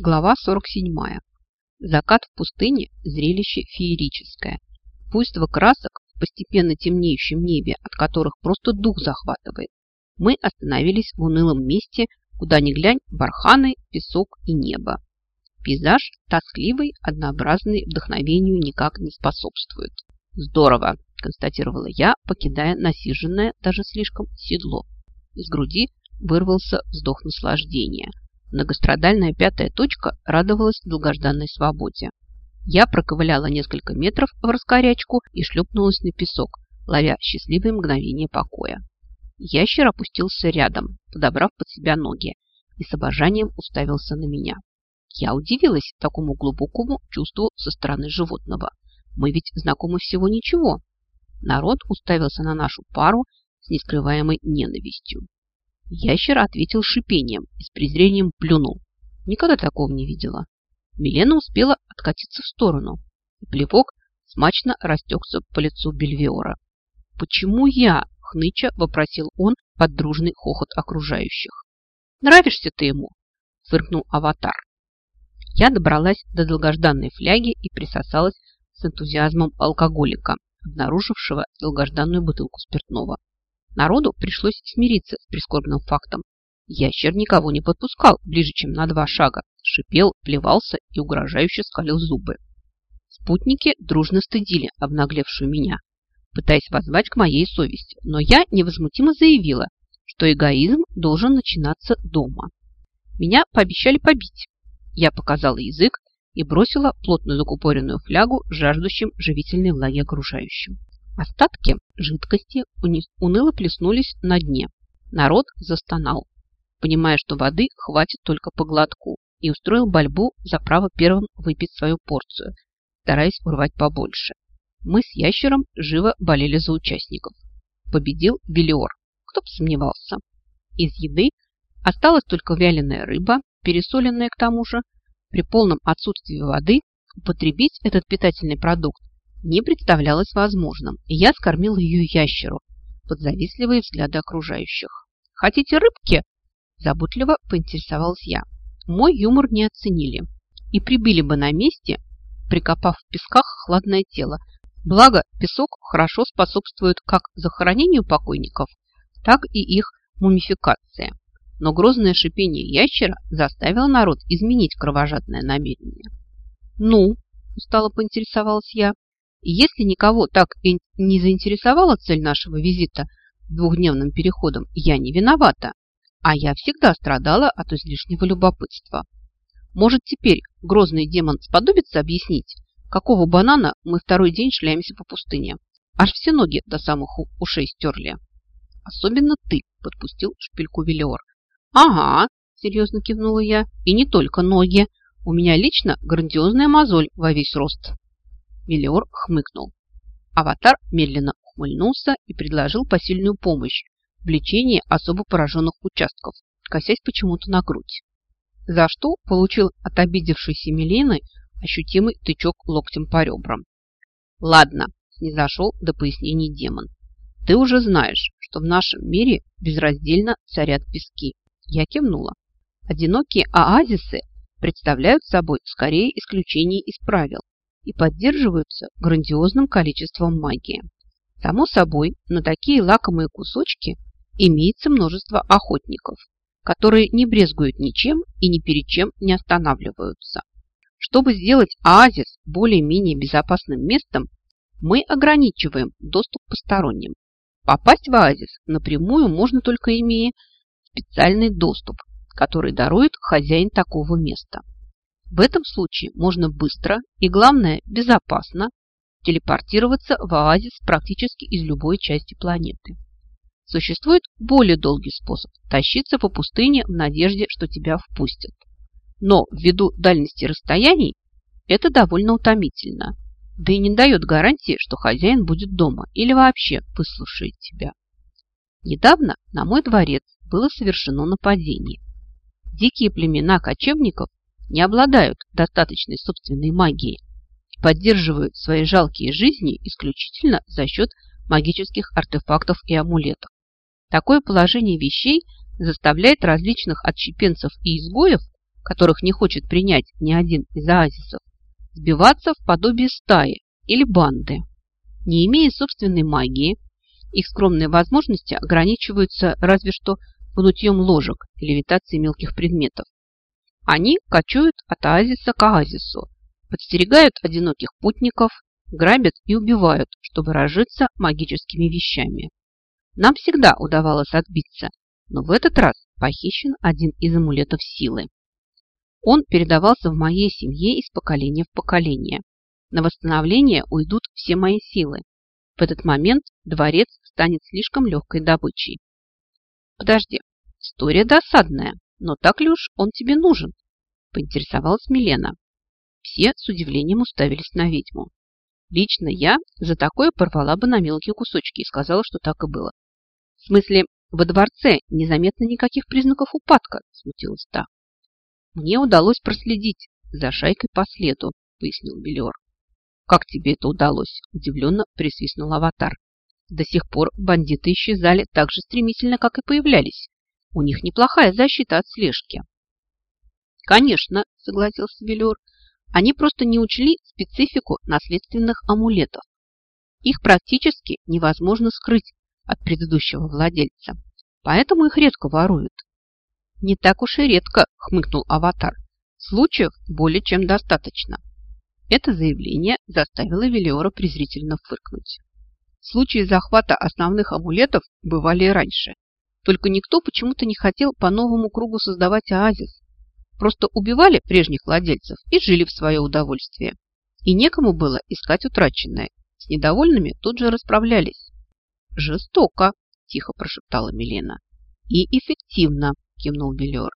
Глава 47. Закат в пустыне – зрелище феерическое. Буйство красок в постепенно темнеющем небе, от которых просто дух захватывает. Мы остановились в унылом месте, куда ни глянь – барханы, песок и небо. Пейзаж тоскливый, однообразный, вдохновению никак не способствует. «Здорово!» – констатировала я, покидая насиженное, даже слишком, седло. Из груди вырвался вздох наслаждения – Многострадальная пятая точка радовалась долгожданной свободе. Я проковыляла несколько метров в раскорячку и шлепнулась на песок, ловя счастливые мгновения покоя. Ящер опустился рядом, подобрав под себя ноги, и с обожанием уставился на меня. Я удивилась такому глубокому чувству со стороны животного. Мы ведь знакомы всего ничего. Народ уставился на нашу пару с нескрываемой ненавистью. Ящер ответил шипением и с презрением плюнул. Никогда такого не видела. Милена успела откатиться в сторону, и плевок смачно растекся по лицу Бельвиора. «Почему я?» – хныча вопросил он под дружный хохот окружающих. «Нравишься ты ему?» – фыркнул аватар. Я добралась до долгожданной фляги и присосалась с энтузиазмом алкоголика, обнаружившего долгожданную бутылку спиртного. Народу пришлось смириться с прискорбным фактом. Ящер никого не подпускал ближе, чем на два шага, шипел, плевался и угрожающе скалил зубы. Спутники дружно стыдили обнаглевшую меня, пытаясь воззвать к моей совести, но я невозмутимо заявила, что эгоизм должен начинаться дома. Меня пообещали побить. Я показала язык и бросила плотную закупоренную флягу жаждущим живительной влаги окружающим. Остатки жидкости уныло плеснулись на дне. Народ застонал, понимая, что воды хватит только по глотку, и устроил борьбу за право первым выпить свою порцию, стараясь урвать побольше. Мы с ящером живо болели за участников. Победил Велиор. Кто бы сомневался. Из еды осталась только вяленая рыба, пересоленная к тому же. При полном отсутствии воды употребить этот питательный продукт не представлялось возможным, и я скормила ее ящеру под завистливые взгляды окружающих. «Хотите рыбки?» – заботливо поинтересовалась я. Мой юмор не оценили и прибили бы на месте, прикопав в песках хладное тело. Благо, песок хорошо способствует как захоронению покойников, так и их мумификации. Но грозное шипение ящера заставило народ изменить кровожадное намерение. «Ну?» – устало поинтересовалась я. Если никого так и не заинтересовала цель нашего визита двухдневным переходом, я не виновата. А я всегда страдала от излишнего любопытства. Может, теперь грозный демон сподобится объяснить, какого банана мы второй день шляемся по пустыне? Аж все ноги до самых ушей стерли. Особенно ты, подпустил шпильку Велиор. Ага, серьезно кивнула я. И не только ноги. У меня лично грандиозная мозоль во весь рост. Миллиор хмыкнул. Аватар медленно ухмыльнулся и предложил посильную помощь в лечении особо пораженных участков, косясь почему-то на грудь. За что получил от обидевшейся Милены ощутимый тычок локтем по ребрам. Ладно, не зашел до пояснений демон. Ты уже знаешь, что в нашем мире безраздельно царят пески. Я кивнула. Одинокие оазисы представляют собой скорее исключение из правил, и поддерживаются грандиозным количеством магии. Само собой, на такие лакомые кусочки имеется множество охотников, которые не брезгуют ничем и ни перед чем не останавливаются. Чтобы сделать оазис более-менее безопасным местом, мы ограничиваем доступ посторонним. Попасть в оазис напрямую можно только имея специальный доступ, который дарует хозяин такого места. В этом случае можно быстро и, главное, безопасно телепортироваться в оазис практически из любой части планеты. Существует более долгий способ – тащиться по пустыне в надежде, что тебя впустят. Но ввиду дальности расстояний это довольно утомительно, да и не дает гарантии, что хозяин будет дома или вообще выслушает тебя. Недавно на мой дворец было совершено нападение. Дикие племена кочевников не обладают достаточной собственной магией и поддерживают свои жалкие жизни исключительно за счет магических артефактов и амулетов. Такое положение вещей заставляет различных отщепенцев и изгоев, которых не хочет принять ни один из оазисов, сбиваться в подобие стаи или банды. Не имея собственной магии, их скромные возможности ограничиваются разве что гнутьем ложек и левитацией мелких предметов. Они кочуют от оазиса к оазису, подстерегают одиноких путников, грабят и убивают, чтобы разжиться магическими вещами. Нам всегда удавалось отбиться, но в этот раз похищен один из амулетов силы. Он передавался в моей семье из поколения в поколение. На восстановление уйдут все мои силы. В этот момент дворец станет слишком легкой добычей. Подожди, история досадная, но так ли уж он тебе нужен? Поинтересовалась Милена. Все с удивлением уставились на ведьму. Лично я за такое порвала бы на мелкие кусочки и сказала, что так и было. В смысле, во дворце незаметно никаких признаков упадка, смутилась та. Мне удалось проследить за шайкой по следу, пояснил Белиор. Как тебе это удалось? Удивленно присвистнул аватар. До сих пор бандиты исчезали так же стремительно, как и появлялись. У них неплохая защита от слежки. Конечно, согласился Белиор. Они просто не учли специфику наследственных амулетов. Их практически невозможно скрыть от предыдущего владельца, поэтому их редко воруют. Не так уж и редко, хмыкнул аватар. Случаев более чем достаточно. Это заявление заставило Велиора презрительно фыркнуть. Случаи захвата основных амулетов бывали и раньше. Только никто почему-то не хотел по новому кругу создавать оазис, Просто убивали прежних владельцев и жили в свое удовольствие. И некому было искать утраченное. С недовольными тут же расправлялись. «Жестоко», – тихо прошептала Милена. «И эффективно», – кивнул Белер.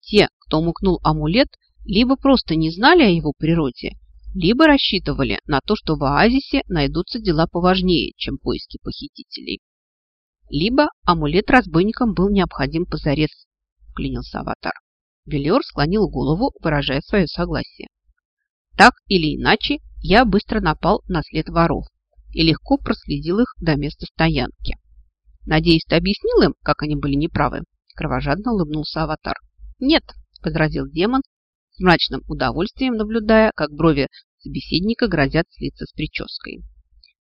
«Те, кто мукнул амулет, либо просто не знали о его природе, либо рассчитывали на то, что в оазисе найдутся дела поважнее, чем поиски похитителей. Либо амулет разбойникам был необходим позарез, вклинился аватар. Велиор склонил голову, выражая свое согласие. Так или иначе, я быстро напал на след воров и легко проследил их до места стоянки. Надеюсь, ты объяснил им, как они были неправы? Кровожадно улыбнулся аватар. Нет, возразил демон, с мрачным удовольствием наблюдая, как брови собеседника грозят слиться с прической.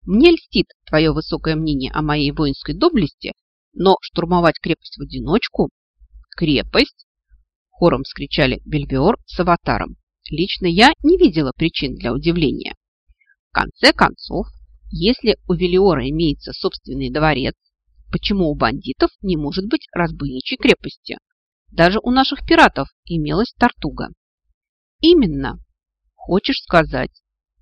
Мне льстит твое высокое мнение о моей воинской доблести, но штурмовать крепость в одиночку... Крепость? хором вскричали Бельвиор с аватаром. Лично я не видела причин для удивления. В конце концов, если у Велиора имеется собственный дворец, почему у бандитов не может быть разбойничьей крепости? Даже у наших пиратов имелась Тартуга. Именно. Хочешь сказать,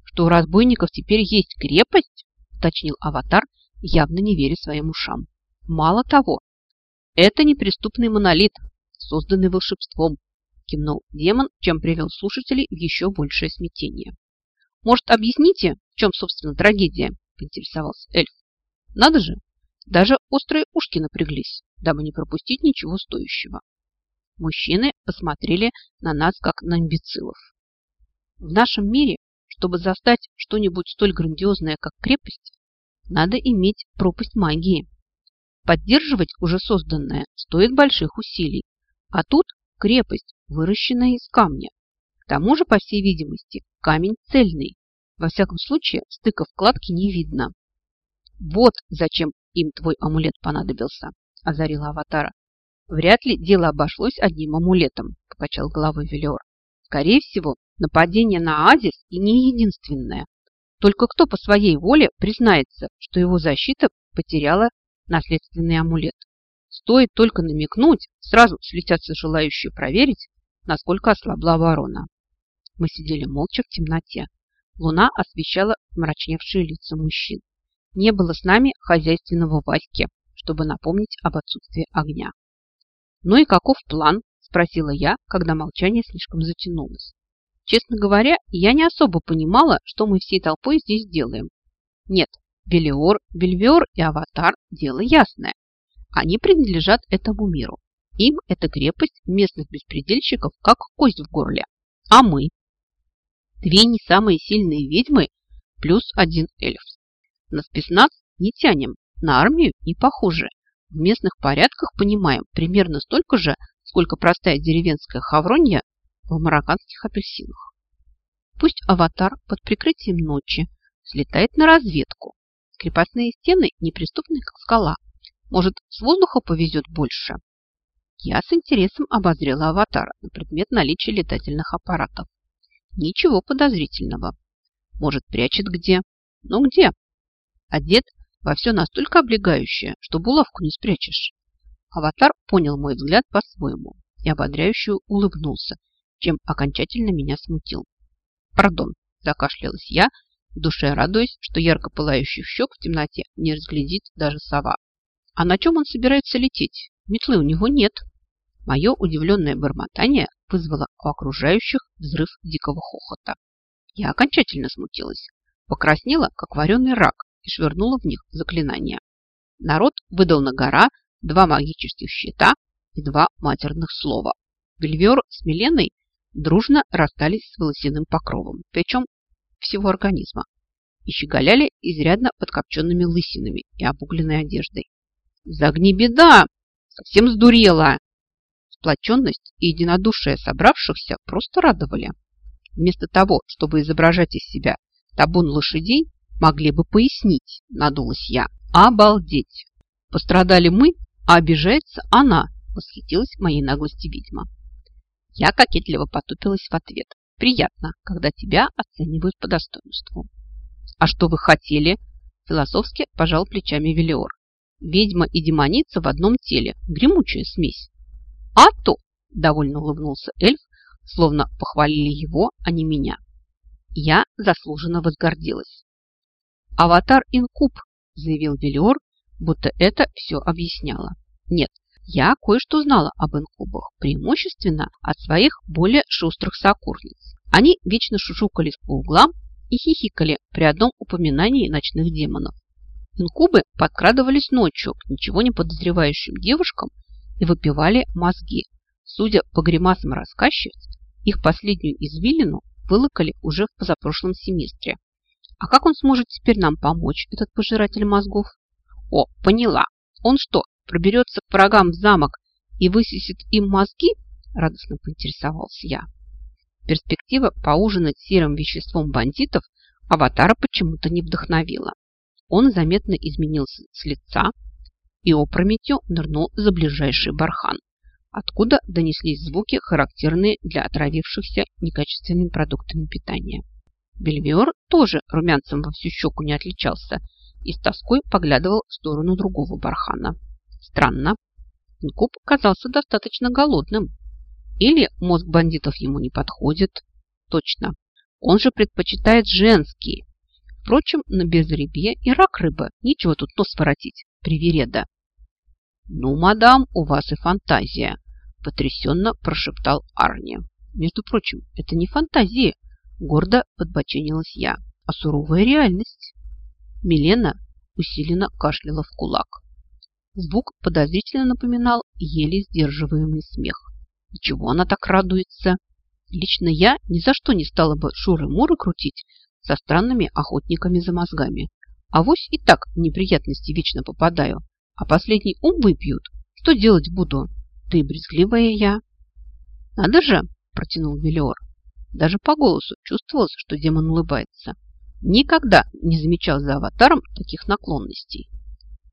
что у разбойников теперь есть крепость? Уточнил аватар, явно не веря своим ушам. Мало того, это неприступный монолит, созданный волшебством, кивнул демон, чем привел слушателей в еще большее смятение. Может, объясните, в чем, собственно, трагедия? поинтересовался эльф. Надо же, даже острые ушки напряглись, дабы не пропустить ничего стоящего. Мужчины посмотрели на нас, как на имбецилов. В нашем мире, чтобы застать что-нибудь столь грандиозное, как крепость, надо иметь пропасть магии. Поддерживать уже созданное стоит больших усилий, а тут крепость, выращенная из камня. К тому же, по всей видимости, камень цельный. Во всяком случае, стыка вкладки не видно. Вот зачем им твой амулет понадобился, озарила аватара. Вряд ли дело обошлось одним амулетом, покачал головой Велиор. Скорее всего, нападение на Азис и не единственное. Только кто по своей воле признается, что его защита потеряла наследственный амулет? Стоит только намекнуть, сразу слетятся желающие проверить, насколько ослабла оборона. Мы сидели молча в темноте. Луна освещала мрачневшие лица мужчин. Не было с нами хозяйственного Васьки, чтобы напомнить об отсутствии огня. «Ну и каков план?» – спросила я, когда молчание слишком затянулось. Честно говоря, я не особо понимала, что мы всей толпой здесь делаем. Нет, Белиор, Бельвиор и Аватар – дело ясное. Они принадлежат этому миру. Им эта крепость местных беспредельщиков как кость в горле. А мы? Две не самые сильные ведьмы плюс один эльф. На спецназ не тянем, на армию не похоже. В местных порядках понимаем примерно столько же, сколько простая деревенская хавронья в марокканских апельсинах. Пусть аватар под прикрытием ночи слетает на разведку. Крепостные стены неприступны, как скала. Может, с воздуха повезет больше? Я с интересом обозрела аватара на предмет наличия летательных аппаратов. Ничего подозрительного. Может, прячет где? Ну где? Одет во все настолько облегающее, что булавку не спрячешь. Аватар понял мой взгляд по-своему и ободряюще улыбнулся, чем окончательно меня смутил. «Пардон», – закашлялась я, в душе радуясь, что ярко пылающих щек в темноте не разглядит даже сова. «А на чем он собирается лететь? Метлы у него нет». Мое удивленное бормотание вызвало у окружающих взрыв дикого хохота. Я окончательно смутилась, покраснела, как вареный рак, и швырнула в них заклинания. Народ выдал на гора два магических щита и два матерных слова. Бельвер с Миленой дружно расстались с волосяным покровом, причем всего организма, и щеголяли изрядно подкопченными лысинами и обугленной одеждой. «Загни беда! Совсем сдурела!» Сплоченность и единодушие собравшихся просто радовали. Вместо того, чтобы изображать из себя табун лошадей, могли бы пояснить, надулась я. Обалдеть! Пострадали мы, а обижается она, восхитилась моей наглости ведьма. Я кокетливо потупилась в ответ. Приятно, когда тебя оценивают по достоинству. А что вы хотели? Философски пожал плечами Велиор. Ведьма и демоница в одном теле. Гремучая смесь. А то, довольно улыбнулся эльф, словно похвалили его, а не меня. Я заслуженно возгордилась. «Аватар Инкуб», заявил Велиор, будто это все объясняло. Нет, я кое-что знала об инкубах, преимущественно от своих более шустрых сокурниц. Они вечно шушукались по углам и хихикали при одном упоминании ночных демонов. Инкубы подкрадывались ночью к ничего не подозревающим девушкам и выпивали мозги. Судя по гримасам рассказчиц, их последнюю извилину вылокали уже в позапрошлом семестре. А как он сможет теперь нам помочь, этот пожиратель мозгов? О, поняла. Он что, проберется к врагам в замок и высисит им мозги? Радостно поинтересовался я. Перспектива поужинать серым веществом бандитов аватара почему-то не вдохновила. Он заметно изменился с лица и опрометью нырнул за ближайший бархан, откуда донеслись звуки, характерные для отравившихся некачественными продуктами питания. Бельвиор тоже румянцем во всю щеку не отличался и с тоской поглядывал в сторону другого бархана. Странно. Инкуб казался достаточно голодным. Или мозг бандитов ему не подходит. Точно. Он же предпочитает женские. Впрочем, на безрыбье и рак рыба. Нечего тут нос воротить. Привереда. «Ну, мадам, у вас и фантазия», – потрясенно прошептал Арни. «Между прочим, это не фантазия», – гордо подбоченилась я, – «а суровая реальность». Милена усиленно кашляла в кулак. Звук подозрительно напоминал еле сдерживаемый смех. И чего она так радуется? Лично я ни за что не стала бы шуры-муры крутить со странными охотниками за мозгами. А вось и так в неприятности вечно попадаю. А последний ум выпьют. Что делать буду? Да и брезгливая я. Надо же, протянул Велиор. Даже по голосу чувствовалось, что демон улыбается. Никогда не замечал за аватаром таких наклонностей.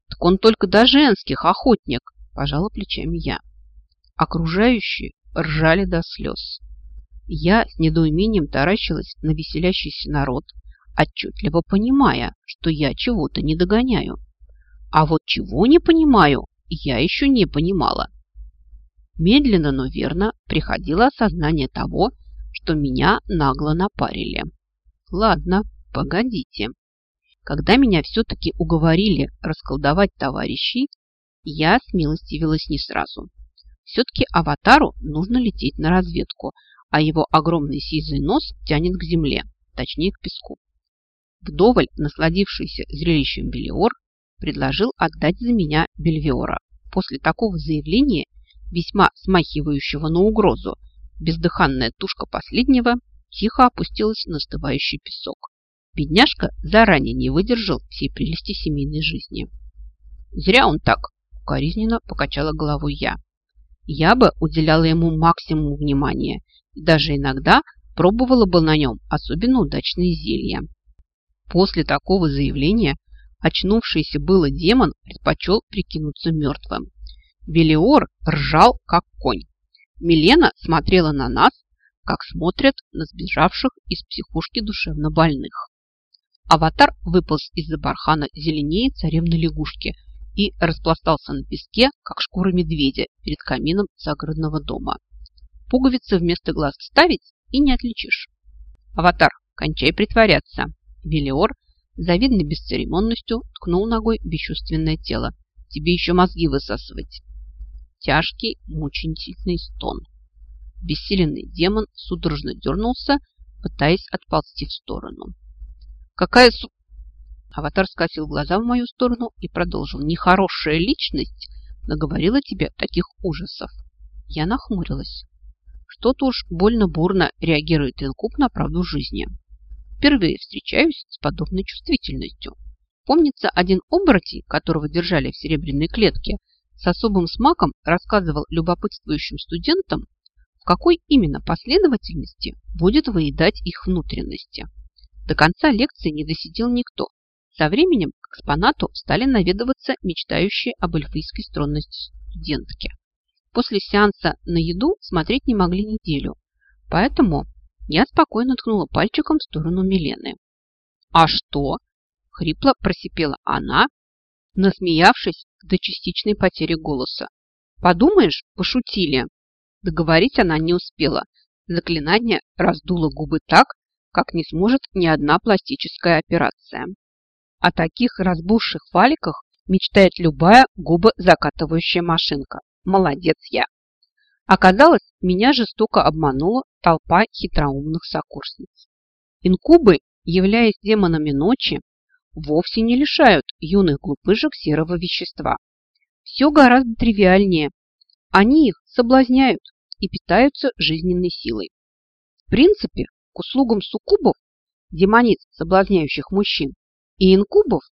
Так он только до женских охотник, пожала плечами я. Окружающие ржали до слез. Я с недоумением таращилась на веселящийся народ, отчетливо понимая, что я чего-то не догоняю. А вот чего не понимаю, я еще не понимала. Медленно, но верно приходило осознание того, что меня нагло напарили. Ладно, Погодите. Когда меня все-таки уговорили расколдовать товарищей, я смилостивилась не сразу. Все-таки аватару нужно лететь на разведку, а его огромный сизый нос тянет к земле, точнее к песку. Вдоволь насладившийся зрелищем Белиор предложил отдать за меня Бельвиора. После такого заявления, весьма смахивающего на угрозу, бездыханная тушка последнего тихо опустилась на остывающий песок. Бедняжка заранее не выдержал всей прелести семейной жизни. Зря он так, укоризненно покачала головой я. Я бы уделяла ему максимум внимания и даже иногда пробовала бы на нем особенно удачные зелья. После такого заявления очнувшийся было демон предпочел прикинуться мертвым. Белиор ржал, как конь. Милена смотрела на нас, как смотрят на сбежавших из психушки душевно больных. Аватар выполз из-за бархана зеленее царевны лягушки и распластался на песке, как шкура медведя перед камином загородного дома. Пуговицы вместо глаз ставить и не отличишь. Аватар, кончай притворяться. Велиор завидной бесцеремонностью ткнул ногой бесчувственное тело. Тебе еще мозги высасывать. Тяжкий, мучительный стон. Бессиленный демон судорожно дернулся, пытаясь отползти в сторону. «Какая су...» Аватар скосил глаза в мою сторону и продолжил. «Нехорошая личность наговорила тебе таких ужасов». Я нахмурилась. Что-то уж больно бурно реагирует инкуб на правду жизни. Впервые встречаюсь с подобной чувствительностью. Помнится, один оборотень, которого держали в серебряной клетке, с особым смаком рассказывал любопытствующим студентам, в какой именно последовательности будет выедать их внутренности. До конца лекции не досидел никто. Со временем к экспонату стали наведываться мечтающие об эльфийской стронности студентки. После сеанса на еду смотреть не могли неделю, поэтому я спокойно ткнула пальчиком в сторону Милены. «А что?» – хрипло просипела она, насмеявшись до частичной потери голоса. «Подумаешь, пошутили!» Договорить она не успела. Заклинание раздуло губы так, как не сможет ни одна пластическая операция. О таких разбухших фаликах мечтает любая губозакатывающая машинка. Молодец я! Оказалось, меня жестоко обманула толпа хитроумных сокурсниц. Инкубы, являясь демонами ночи, вовсе не лишают юных глупышек серого вещества. Все гораздо тривиальнее. Они их соблазняют и питаются жизненной силой. В принципе, к услугам суккубов, демониц, соблазняющих мужчин, и инкубов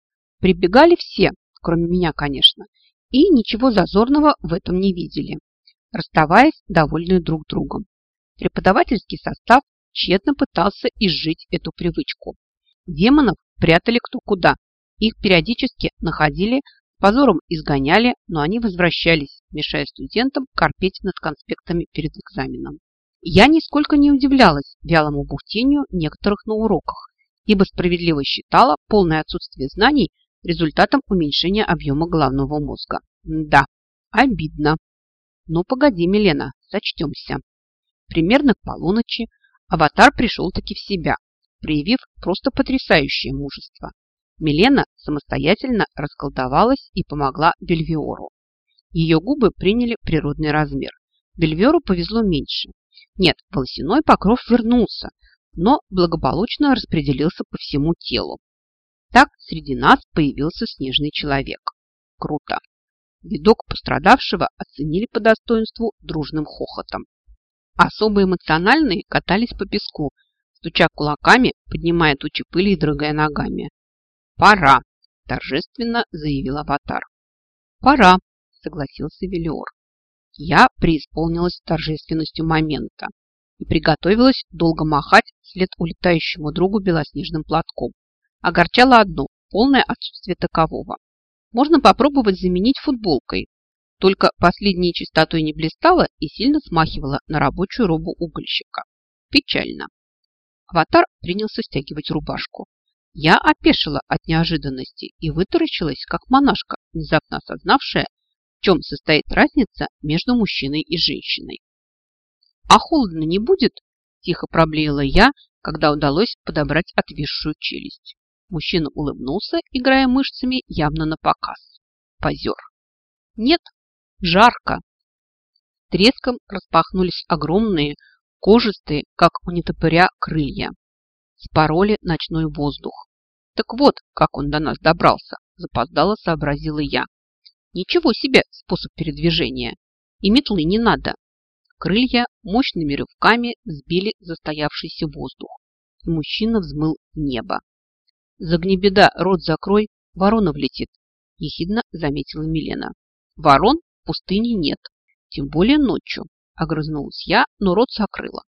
прибегали все, кроме меня, конечно, и ничего зазорного в этом не видели, расставаясь довольны друг другом. Преподавательский состав тщетно пытался изжить эту привычку. Демонов прятали кто куда. Их периодически находили, позором изгоняли, но они возвращались, мешая студентам корпеть над конспектами перед экзаменом. Я нисколько не удивлялась вялому бухтению некоторых на уроках, ибо справедливо считала полное отсутствие знаний результатом уменьшения объема головного мозга. Да, обидно. Ну, погоди, Милена, сочтемся. Примерно к полуночи аватар пришел-таки в себя, проявив просто потрясающее мужество. Милена самостоятельно расколдовалась и помогла Бельвиору. Ее губы приняли природный размер. Бельвиору повезло меньше. Нет, волосяной покров вернулся, но благополучно распределился по всему телу. Так среди нас появился снежный человек. Круто. Видок пострадавшего оценили по достоинству дружным хохотом. Особо эмоциональные катались по песку, стуча кулаками, поднимая тучи пыли и дрыгая ногами. «Пора!» – торжественно заявил аватар. «Пора!» – согласился Велиор. Я преисполнилась торжественностью момента и приготовилась долго махать вслед улетающему другу белоснежным платком. Огорчало одно – полное отсутствие такового. Можно попробовать заменить футболкой, только последней чистотой не блистала и сильно смахивала на рабочую робу угольщика. Печально. Аватар принялся стягивать рубашку. Я опешила от неожиданности и вытаращилась, как монашка, внезапно осознавшая, чем состоит разница между мужчиной и женщиной. «А холодно не будет?» – тихо проблеяла я, когда удалось подобрать отвисшую челюсть. Мужчина улыбнулся, играя мышцами явно на показ. Позер. «Нет, жарко!» Треском распахнулись огромные, кожистые, как у нетопыря, крылья. Спороли ночной воздух. Так вот, как он до нас добрался, запоздало сообразила я. Ничего себе способ передвижения. И метлы не надо. Крылья мощными рывками сбили застоявшийся воздух, и мужчина взмыл в небо. «Загни беда, рот закрой, ворона влетит», – ехидно заметила Милена. «Ворон в пустыне нет, тем более ночью», – огрызнулась я, но рот закрыла.